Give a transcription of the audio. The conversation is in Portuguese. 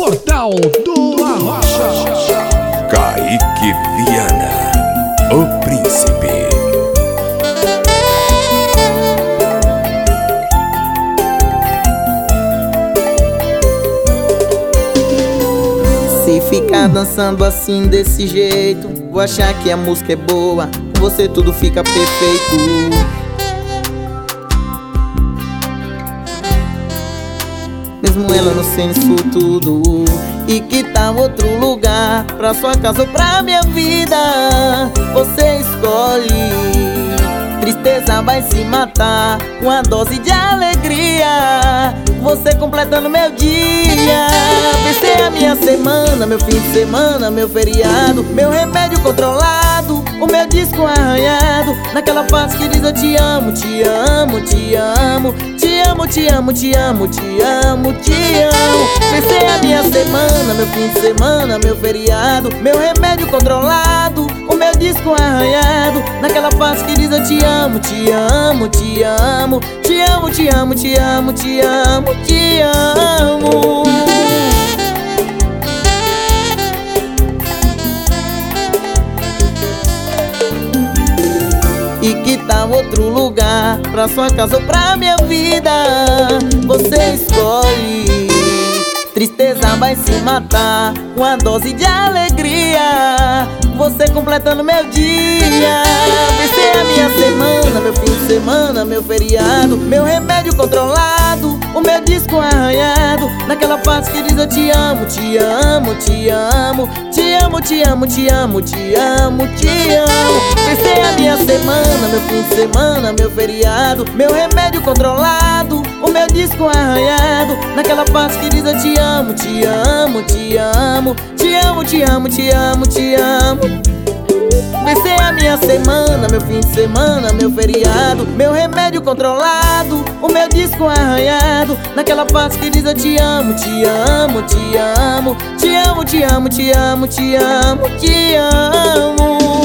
Portal do Arrocha. Kaique Viana, o príncipe. Se ficar dançando assim desse jeito, vou achar que a música é boa, com você tudo fica perfeito. Mesmo ela não sendo tudo. E que tal outro lugar Pra sua casa ou pra minha vida Você escolhe. Tristeza vai se matar Com a dose de alegria. Você completando meu dia. Vencer a minha semana Meu fim de semana, meu feriado Meu remédio controlado O meu disco arranhado Naquela parte que diz eu te amo, te amo, te amo Te amo, te amo, te amo, te amo, te amo Vencer a minha semana Meu fim de semana, meu feriado Meu remédio controlado O meu disco arranhado Naquela parte que diz eu te amo, te amo, te amo Te amo, te amo, te amo, te amo, te amo Tal outro lugar Pra sua casa ou pra minha vida. Você escolhe. Tristeza vai se matar Com a dose de alegria. Você completando meu dia. Vencer a minha semana Meu fim de semana, meu feriado Meu remédio controlado O meu disco arranhado Naquela parte que diz eu te amo, te amo, te amo Te amo, te amo, te amo, te amo, te amo Vencer a minha semana Meu fim de semana, meu feriado Meu remédio controlado O meu disco arranhado Naquela parte que diz eu te amo, te amo, te amo Te amo, te amo, te amo, te amo Vencer a minha semana, meu fim de semana, meu feriado Meu remédio controlado, o meu disco arranhado Naquela parte que diz eu te amo, te amo, te amo Te amo, te amo, te amo, te amo, te amo